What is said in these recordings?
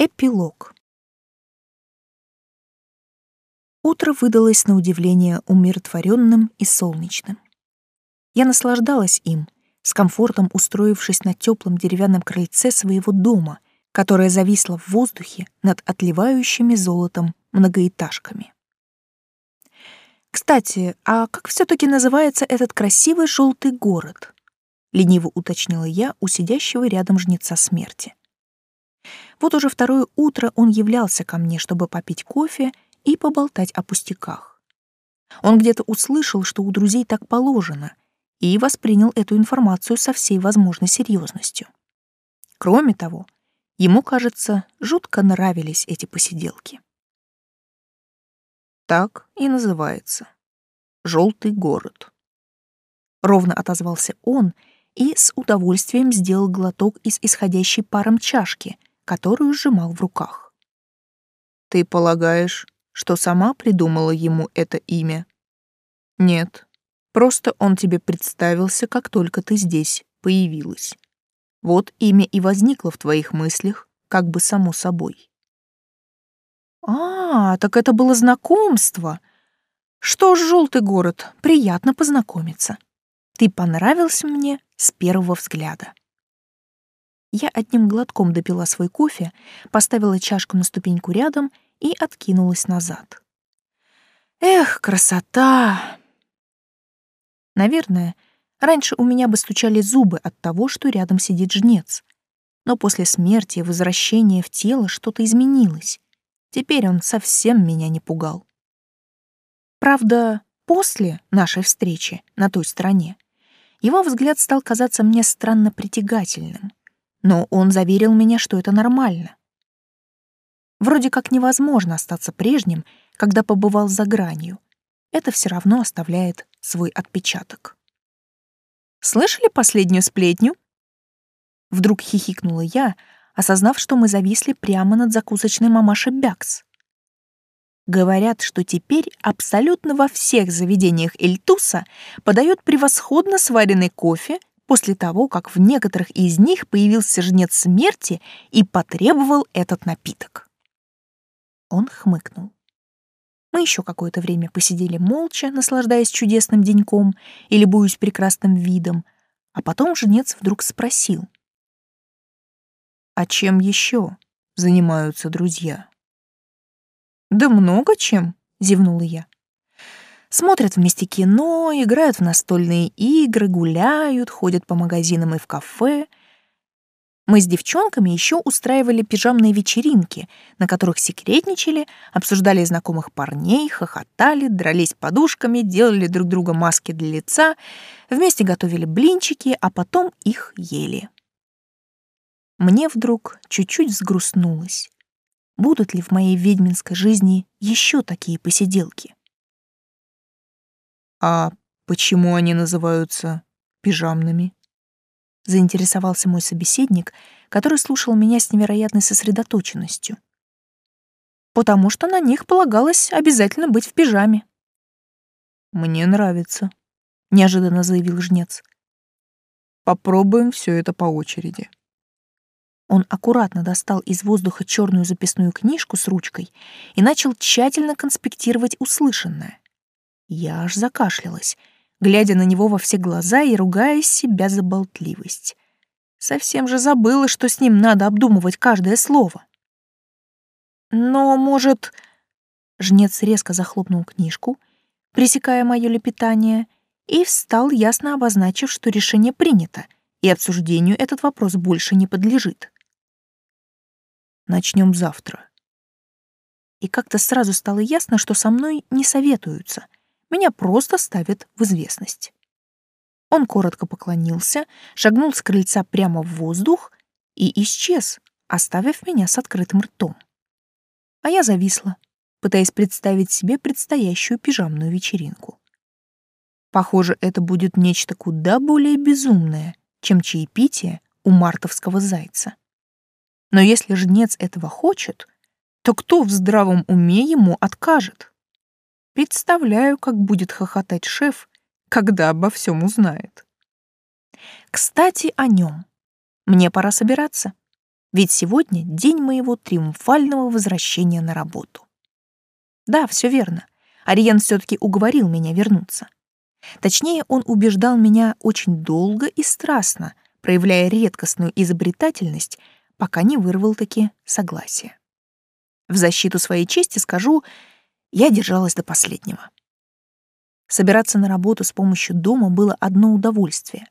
Эпилог. Утро выдалось на удивление умиротворенным и солнечным. Я наслаждалась им, с комфортом устроившись на теплом деревянном крыльце своего дома, которое зависло в воздухе над отливающими золотом многоэтажками. Кстати, а как все таки называется этот красивый желтый город? лениво уточнила я у сидящего рядом жнеца смерти. Вот уже второе утро он являлся ко мне, чтобы попить кофе и поболтать о пустяках. Он где-то услышал, что у друзей так положено, и воспринял эту информацию со всей возможной серьезностью. Кроме того, ему, кажется, жутко нравились эти посиделки. Так и называется. Желтый город. Ровно отозвался он и с удовольствием сделал глоток из исходящей паром чашки, которую сжимал в руках. «Ты полагаешь, что сама придумала ему это имя?» «Нет, просто он тебе представился, как только ты здесь появилась. Вот имя и возникло в твоих мыслях, как бы само собой». «А, так это было знакомство. Что ж, желтый город, приятно познакомиться. Ты понравился мне с первого взгляда». Я одним глотком допила свой кофе, поставила чашку на ступеньку рядом и откинулась назад. Эх, красота! Наверное, раньше у меня бы стучали зубы от того, что рядом сидит жнец. Но после смерти и возвращения в тело что-то изменилось. Теперь он совсем меня не пугал. Правда, после нашей встречи на той стороне его взгляд стал казаться мне странно притягательным но он заверил меня, что это нормально. Вроде как невозможно остаться прежним, когда побывал за гранью. Это все равно оставляет свой отпечаток. «Слышали последнюю сплетню?» Вдруг хихикнула я, осознав, что мы зависли прямо над закусочной мамашей Бякс. Говорят, что теперь абсолютно во всех заведениях Эльтуса подают превосходно сваренный кофе после того, как в некоторых из них появился жнец смерти и потребовал этот напиток. Он хмыкнул. Мы еще какое-то время посидели молча, наслаждаясь чудесным деньком и любуясь прекрасным видом, а потом жнец вдруг спросил. «А чем еще занимаются друзья?» «Да много чем», — зевнула я. Смотрят вместе кино, играют в настольные игры, гуляют, ходят по магазинам и в кафе. Мы с девчонками еще устраивали пижамные вечеринки, на которых секретничали, обсуждали знакомых парней, хохотали, дрались подушками, делали друг друга маски для лица, вместе готовили блинчики, а потом их ели. Мне вдруг чуть-чуть взгрустнулось. Будут ли в моей ведьминской жизни еще такие посиделки? А почему они называются пижамными? Заинтересовался мой собеседник, который слушал меня с невероятной сосредоточенностью. Потому что на них полагалось обязательно быть в пижаме. Мне нравится, неожиданно заявил жнец. Попробуем все это по очереди. Он аккуратно достал из воздуха черную записную книжку с ручкой и начал тщательно конспектировать услышанное. Я аж закашлялась, глядя на него во все глаза и ругая себя за болтливость. Совсем же забыла, что с ним надо обдумывать каждое слово. Но, может... Жнец резко захлопнул книжку, пресекая мое лепетание, и встал, ясно обозначив, что решение принято, и обсуждению этот вопрос больше не подлежит. Начнем завтра. И как-то сразу стало ясно, что со мной не советуются — меня просто ставят в известность. Он коротко поклонился, шагнул с крыльца прямо в воздух и исчез, оставив меня с открытым ртом. А я зависла, пытаясь представить себе предстоящую пижамную вечеринку. Похоже, это будет нечто куда более безумное, чем чаепитие у мартовского зайца. Но если жнец этого хочет, то кто в здравом уме ему откажет? Представляю, как будет хохотать шеф, когда обо всем узнает. Кстати, о нем. Мне пора собираться. Ведь сегодня день моего триумфального возвращения на работу. Да, все верно. Ариен все-таки уговорил меня вернуться. Точнее, он убеждал меня очень долго и страстно, проявляя редкостную изобретательность, пока не вырвал таки согласие. В защиту своей чести скажу, я держалась до последнего. Собираться на работу с помощью дома было одно удовольствие.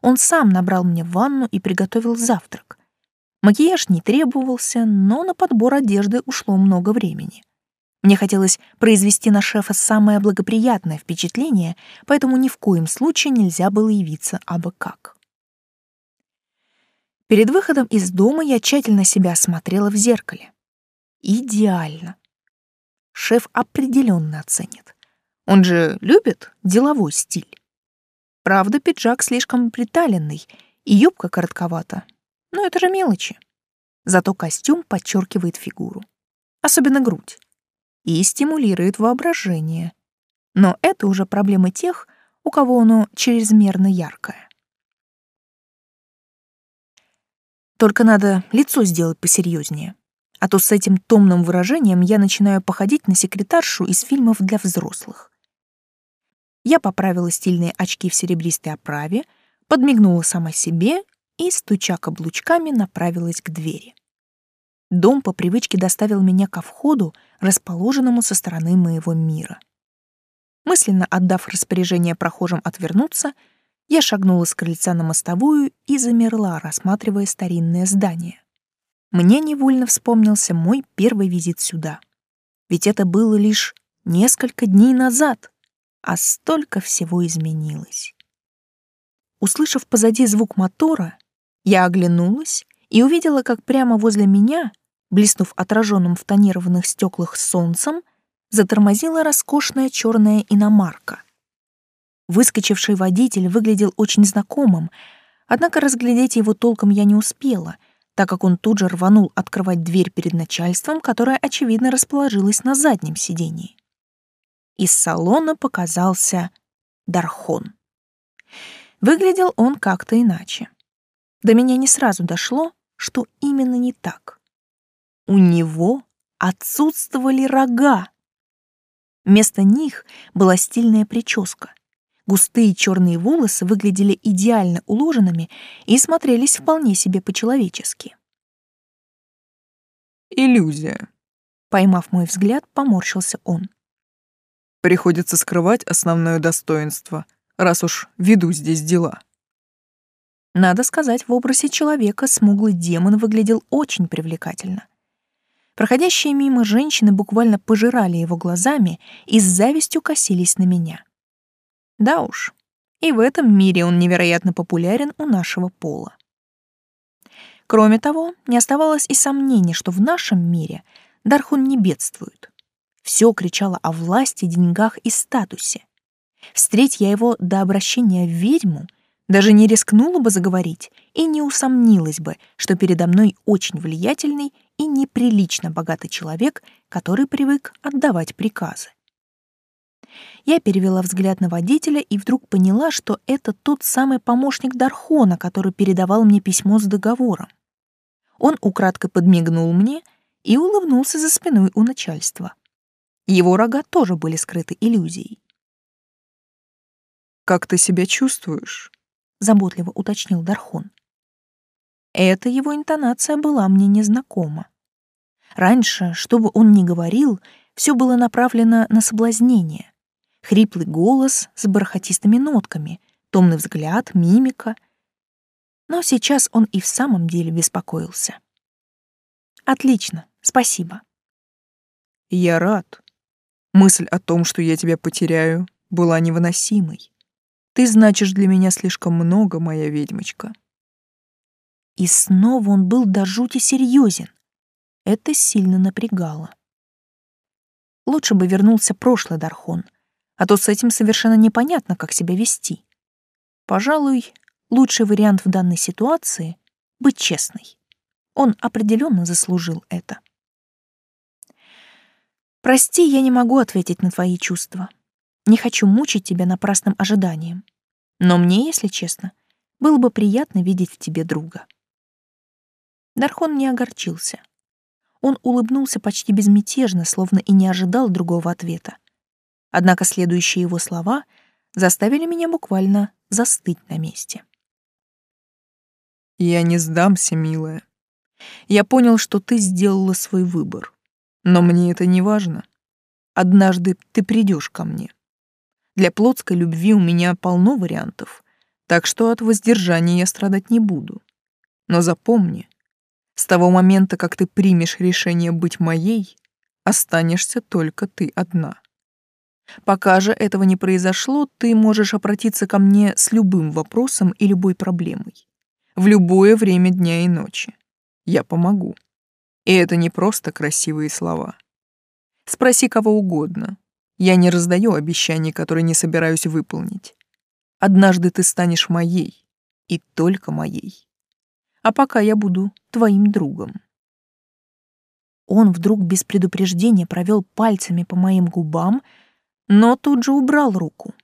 Он сам набрал мне ванну и приготовил завтрак. Макияж не требовался, но на подбор одежды ушло много времени. Мне хотелось произвести на шефа самое благоприятное впечатление, поэтому ни в коем случае нельзя было явиться абы как. Перед выходом из дома я тщательно себя осмотрела в зеркале. Идеально. Шеф определенно оценит. Он же любит деловой стиль. Правда, пиджак слишком приталенный, и юбка коротковата. Но это же мелочи. Зато костюм подчеркивает фигуру. Особенно грудь и стимулирует воображение. Но это уже проблема тех, у кого оно чрезмерно яркое. Только надо лицо сделать посерьезнее, а то с этим томным выражением я начинаю походить на секретаршу из фильмов для взрослых. Я поправила стильные очки в серебристой оправе, подмигнула сама себе и, стуча каблучками, направилась к двери. Дом по привычке доставил меня ко входу, расположенному со стороны моего мира. Мысленно отдав распоряжение прохожим отвернуться, я шагнула с крыльца на мостовую и замерла, рассматривая старинное здание. Мне невольно вспомнился мой первый визит сюда. Ведь это было лишь несколько дней назад, а столько всего изменилось. Услышав позади звук мотора, я оглянулась и увидела, как прямо возле меня блеснув отраженным в тонированных стеклах солнцем, затормозила роскошная черная иномарка. Выскочивший водитель выглядел очень знакомым, однако разглядеть его толком я не успела, так как он тут же рванул открывать дверь перед начальством, которое, очевидно, расположилось на заднем сидении. Из салона показался Дархон. Выглядел он как-то иначе. До меня не сразу дошло, что именно не так. У него отсутствовали рога. Вместо них была стильная прическа. Густые черные волосы выглядели идеально уложенными и смотрелись вполне себе по-человечески. «Иллюзия», — поймав мой взгляд, поморщился он. «Приходится скрывать основное достоинство, раз уж веду здесь дела». Надо сказать, в образе человека смуглый демон выглядел очень привлекательно. Проходящие мимо женщины буквально пожирали его глазами и с завистью косились на меня. Да уж, и в этом мире он невероятно популярен у нашего пола. Кроме того, не оставалось и сомнений, что в нашем мире Дархун не бедствует. Все кричало о власти, деньгах и статусе. Встреть я его до обращения в ведьму, даже не рискнула бы заговорить и не усомнилась бы, что передо мной очень влиятельный и неприлично богатый человек, который привык отдавать приказы. Я перевела взгляд на водителя и вдруг поняла, что это тот самый помощник Дархона, который передавал мне письмо с договором. Он украдкой подмигнул мне и улыбнулся за спиной у начальства. Его рога тоже были скрыты иллюзией. «Как ты себя чувствуешь?» — заботливо уточнил Дархон. Эта его интонация была мне незнакома. Раньше, что бы он ни говорил, все было направлено на соблазнение. Хриплый голос с бархатистыми нотками, томный взгляд, мимика. Но сейчас он и в самом деле беспокоился. «Отлично, спасибо». «Я рад. Мысль о том, что я тебя потеряю, была невыносимой. Ты значишь для меня слишком много, моя ведьмочка». И снова он был до жути серьезен. Это сильно напрягало. Лучше бы вернулся прошлый Дархон, а то с этим совершенно непонятно, как себя вести. Пожалуй, лучший вариант в данной ситуации — быть честной. Он определенно заслужил это. «Прости, я не могу ответить на твои чувства. Не хочу мучить тебя напрасным ожиданием. Но мне, если честно, было бы приятно видеть в тебе друга». Дархон не огорчился. Он улыбнулся почти безмятежно, словно и не ожидал другого ответа. Однако следующие его слова заставили меня буквально застыть на месте. «Я не сдамся, милая. Я понял, что ты сделала свой выбор. Но мне это не важно. Однажды ты придешь ко мне. Для плотской любви у меня полно вариантов, так что от воздержания я страдать не буду. Но запомни, с того момента, как ты примешь решение быть моей, останешься только ты одна. Пока же этого не произошло, ты можешь обратиться ко мне с любым вопросом и любой проблемой. В любое время дня и ночи. Я помогу. И это не просто красивые слова. Спроси кого угодно. Я не раздаю обещаний, которые не собираюсь выполнить. Однажды ты станешь моей, и только моей а пока я буду твоим другом. Он вдруг без предупреждения провел пальцами по моим губам, но тут же убрал руку.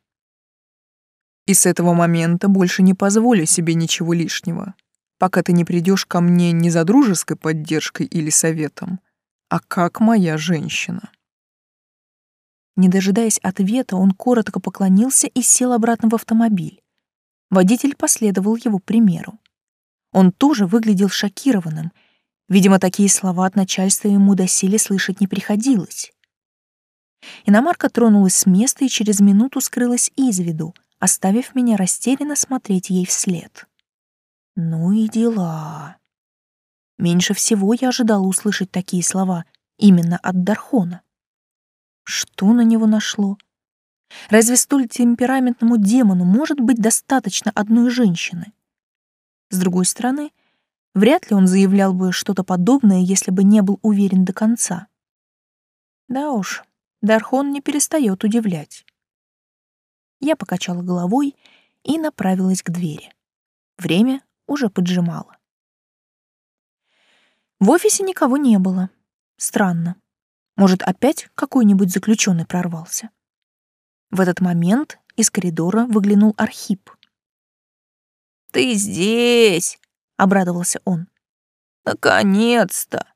И с этого момента больше не позволю себе ничего лишнего, пока ты не придешь ко мне не за дружеской поддержкой или советом, а как моя женщина. Не дожидаясь ответа, он коротко поклонился и сел обратно в автомобиль. Водитель последовал его примеру. Он тоже выглядел шокированным. Видимо, такие слова от начальства ему доселе слышать не приходилось. Иномарка тронулась с места и через минуту скрылась из виду, оставив меня растерянно смотреть ей вслед. Ну и дела. Меньше всего я ожидала услышать такие слова именно от Дархона. Что на него нашло? Разве столь темпераментному демону может быть достаточно одной женщины? С другой стороны, вряд ли он заявлял бы что-то подобное, если бы не был уверен до конца. Да уж, Дархон не перестает удивлять. Я покачала головой и направилась к двери. Время уже поджимало. В офисе никого не было. Странно. Может, опять какой-нибудь заключенный прорвался? В этот момент из коридора выглянул Архип. «Ты здесь!» — обрадовался он. «Наконец-то!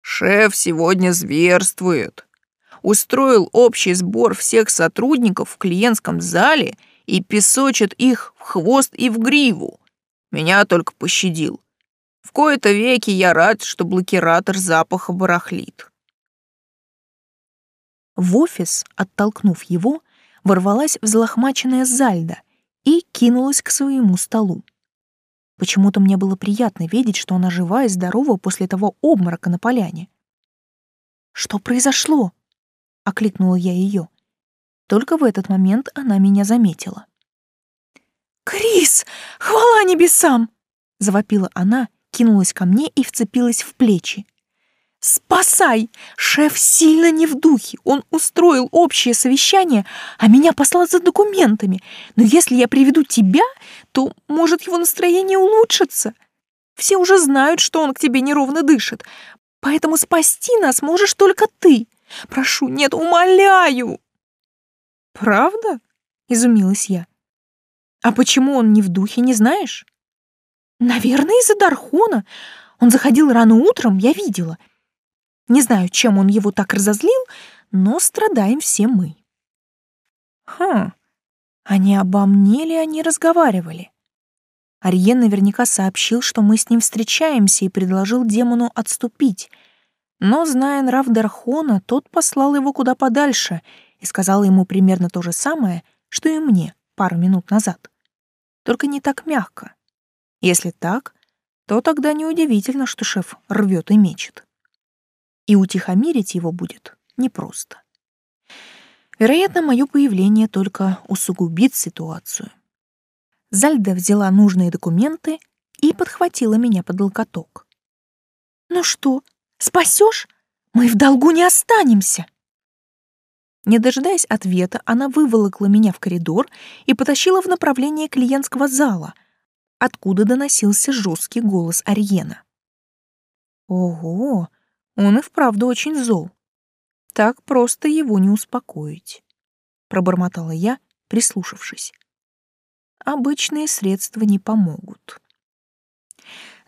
Шеф сегодня зверствует. Устроил общий сбор всех сотрудников в клиентском зале и песочит их в хвост и в гриву. Меня только пощадил. В кои-то веки я рад, что блокиратор запаха барахлит». В офис, оттолкнув его, ворвалась взлохмаченная Зальда и кинулась к своему столу. Почему-то мне было приятно видеть, что она жива и здорова после того обморока на поляне. «Что произошло?» — окликнула я ее. Только в этот момент она меня заметила. «Крис, хвала небесам!» — завопила она, кинулась ко мне и вцепилась в плечи. «Спасай! Шеф сильно не в духе. Он устроил общее совещание, а меня послал за документами. Но если я приведу тебя, то, может, его настроение улучшится. Все уже знают, что он к тебе неровно дышит. Поэтому спасти нас можешь только ты. Прошу, нет, умоляю!» «Правда?» — изумилась я. «А почему он не в духе, не знаешь?» «Наверное, из-за Дархона. Он заходил рано утром, я видела». Не знаю, чем он его так разозлил, но страдаем все мы. Хм, а не обо мне ли они разговаривали? Ариен наверняка сообщил, что мы с ним встречаемся и предложил демону отступить. Но, зная нрав Дархона, тот послал его куда подальше и сказал ему примерно то же самое, что и мне пару минут назад. Только не так мягко. Если так, то тогда неудивительно, что шеф рвет и мечет и утихомирить его будет непросто. Вероятно, мое появление только усугубит ситуацию. Зальда взяла нужные документы и подхватила меня под локоток. «Ну что, спасешь? Мы в долгу не останемся!» Не дожидаясь ответа, она выволокла меня в коридор и потащила в направлении клиентского зала, откуда доносился жесткий голос Ариена. «Ого, он и вправду очень зол. Так просто его не успокоить. Пробормотала я, прислушавшись. Обычные средства не помогут.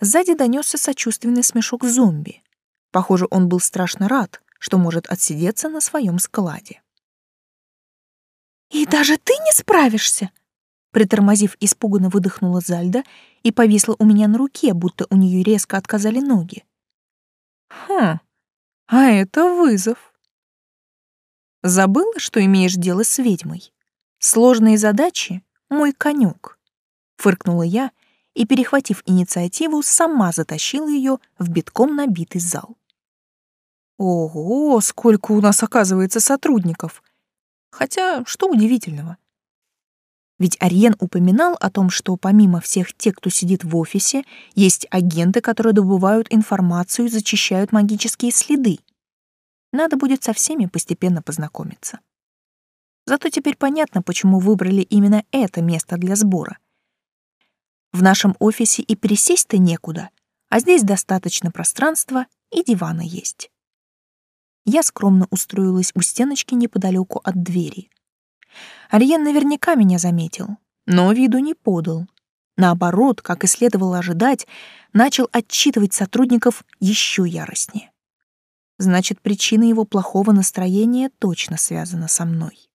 Сзади донесся сочувственный смешок зомби. Похоже, он был страшно рад, что может отсидеться на своем складе. «И даже ты не справишься?» Притормозив, испуганно выдохнула Зальда и повисла у меня на руке, будто у нее резко отказали ноги. «Хм, а это вызов». Забыла, что имеешь дело с ведьмой? Сложные задачи — мой конек. Фыркнула я и, перехватив инициативу, сама затащила ее в битком набитый зал. Ого, сколько у нас оказывается сотрудников! Хотя, что удивительного? Ведь Ариен упоминал о том, что помимо всех тех, кто сидит в офисе, есть агенты, которые добывают информацию и зачищают магические следы. Надо будет со всеми постепенно познакомиться. Зато теперь понятно, почему выбрали именно это место для сбора. В нашем офисе и пересесть-то некуда, а здесь достаточно пространства и дивана есть. Я скромно устроилась у стеночки неподалеку от двери — Ариен наверняка меня заметил, но виду не подал. Наоборот, как и следовало ожидать, начал отчитывать сотрудников еще яростнее. Значит, причина его плохого настроения точно связана со мной.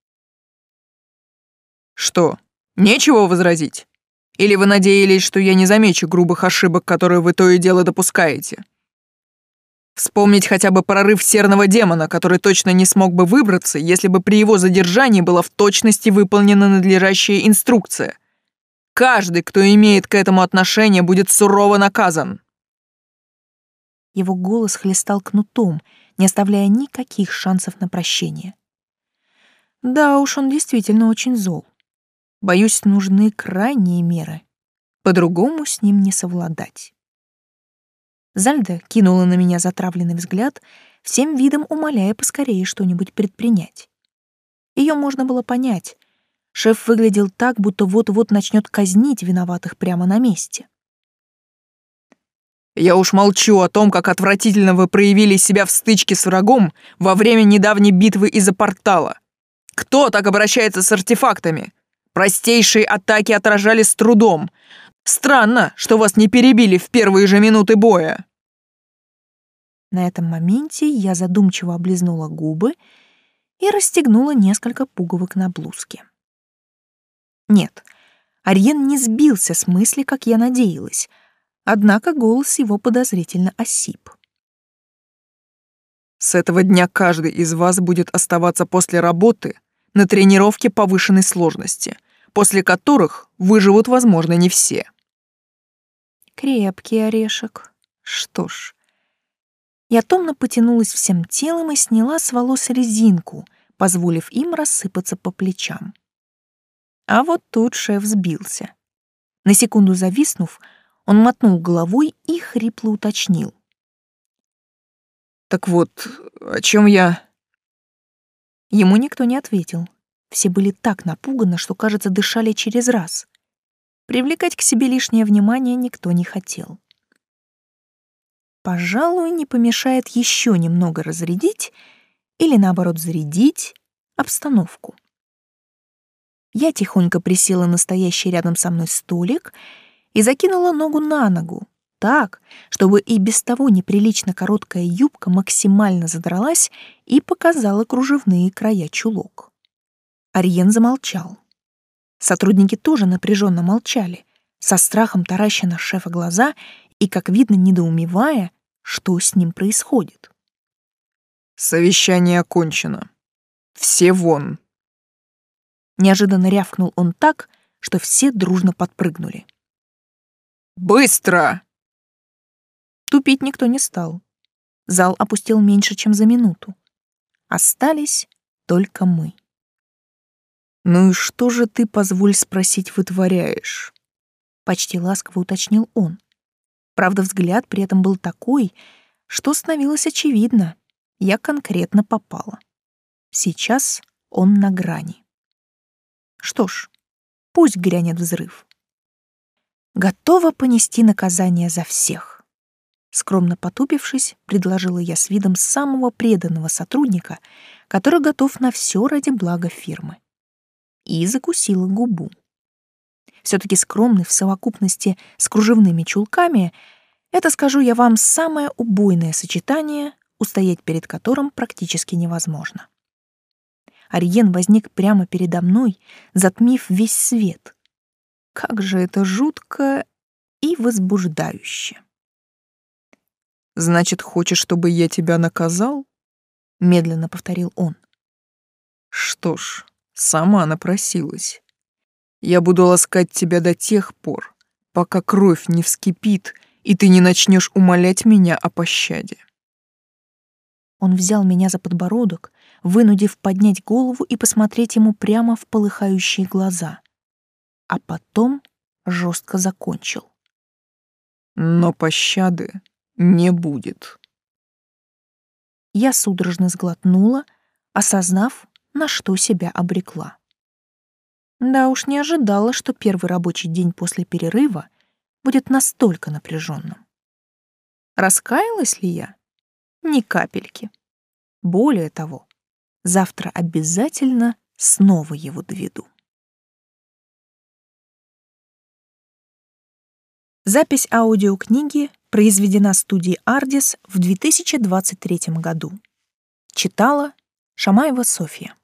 «Что, нечего возразить? Или вы надеялись, что я не замечу грубых ошибок, которые вы то и дело допускаете?» Вспомнить хотя бы прорыв серного демона, который точно не смог бы выбраться, если бы при его задержании была в точности выполнена надлежащая инструкция. Каждый, кто имеет к этому отношение, будет сурово наказан. Его голос хлестал кнутом, не оставляя никаких шансов на прощение. Да уж, он действительно очень зол. Боюсь, нужны крайние меры. По-другому с ним не совладать. Зальда кинула на меня затравленный взгляд, всем видом умоляя поскорее что-нибудь предпринять. Ее можно было понять. Шеф выглядел так, будто вот-вот начнет казнить виноватых прямо на месте. «Я уж молчу о том, как отвратительно вы проявили себя в стычке с врагом во время недавней битвы из-за портала. Кто так обращается с артефактами? Простейшие атаки отражали с трудом, Странно, что вас не перебили в первые же минуты боя. На этом моменте я задумчиво облизнула губы и расстегнула несколько пуговок на блузке. Нет, Ариен не сбился с мысли, как я надеялась, однако голос его подозрительно осип. С этого дня каждый из вас будет оставаться после работы на тренировке повышенной сложности, после которых выживут, возможно, не все. Крепкий орешек. Что ж. Я томно потянулась всем телом и сняла с волос резинку, позволив им рассыпаться по плечам. А вот тут шеф сбился. На секунду зависнув, он мотнул головой и хрипло уточнил. «Так вот, о чем я...» Ему никто не ответил. Все были так напуганы, что, кажется, дышали через раз. Привлекать к себе лишнее внимание никто не хотел. Пожалуй, не помешает еще немного разрядить или, наоборот, зарядить обстановку. Я тихонько присела на стоящий рядом со мной столик и закинула ногу на ногу, так, чтобы и без того неприлично короткая юбка максимально задралась и показала кружевные края чулок. Ариен замолчал. Сотрудники тоже напряженно молчали, со страхом тараща на шефа глаза и, как видно, недоумевая, что с ним происходит. «Совещание окончено. Все вон!» Неожиданно рявкнул он так, что все дружно подпрыгнули. «Быстро!» Тупить никто не стал. Зал опустил меньше, чем за минуту. Остались только мы. «Ну и что же ты, позволь спросить, вытворяешь?» Почти ласково уточнил он. Правда, взгляд при этом был такой, что становилось очевидно. Я конкретно попала. Сейчас он на грани. Что ж, пусть грянет взрыв. Готова понести наказание за всех. Скромно потупившись, предложила я с видом самого преданного сотрудника, который готов на все ради блага фирмы и закусила губу. Все-таки скромный в совокупности с кружевными чулками Это, скажу я вам, самое убойное сочетание, устоять перед которым практически невозможно. Ариен возник прямо передо мной, затмив весь свет. Как же это жутко и возбуждающе. «Значит, хочешь, чтобы я тебя наказал?» — медленно повторил он. «Что ж, сама напросилась. Я буду ласкать тебя до тех пор, пока кровь не вскипит, и ты не начнешь умолять меня о пощаде». Он взял меня за подбородок, вынудив поднять голову и посмотреть ему прямо в полыхающие глаза. А потом жестко закончил. «Но пощады не будет». Я судорожно сглотнула, осознав, на что себя обрекла. Да уж не ожидала, что первый рабочий день после перерыва будет настолько напряженным. Раскаялась ли я? Ни капельки. Более того, завтра обязательно снова его доведу. Запись аудиокниги произведена студией «Ардис» в 2023 году. Читала Шамаева Софья.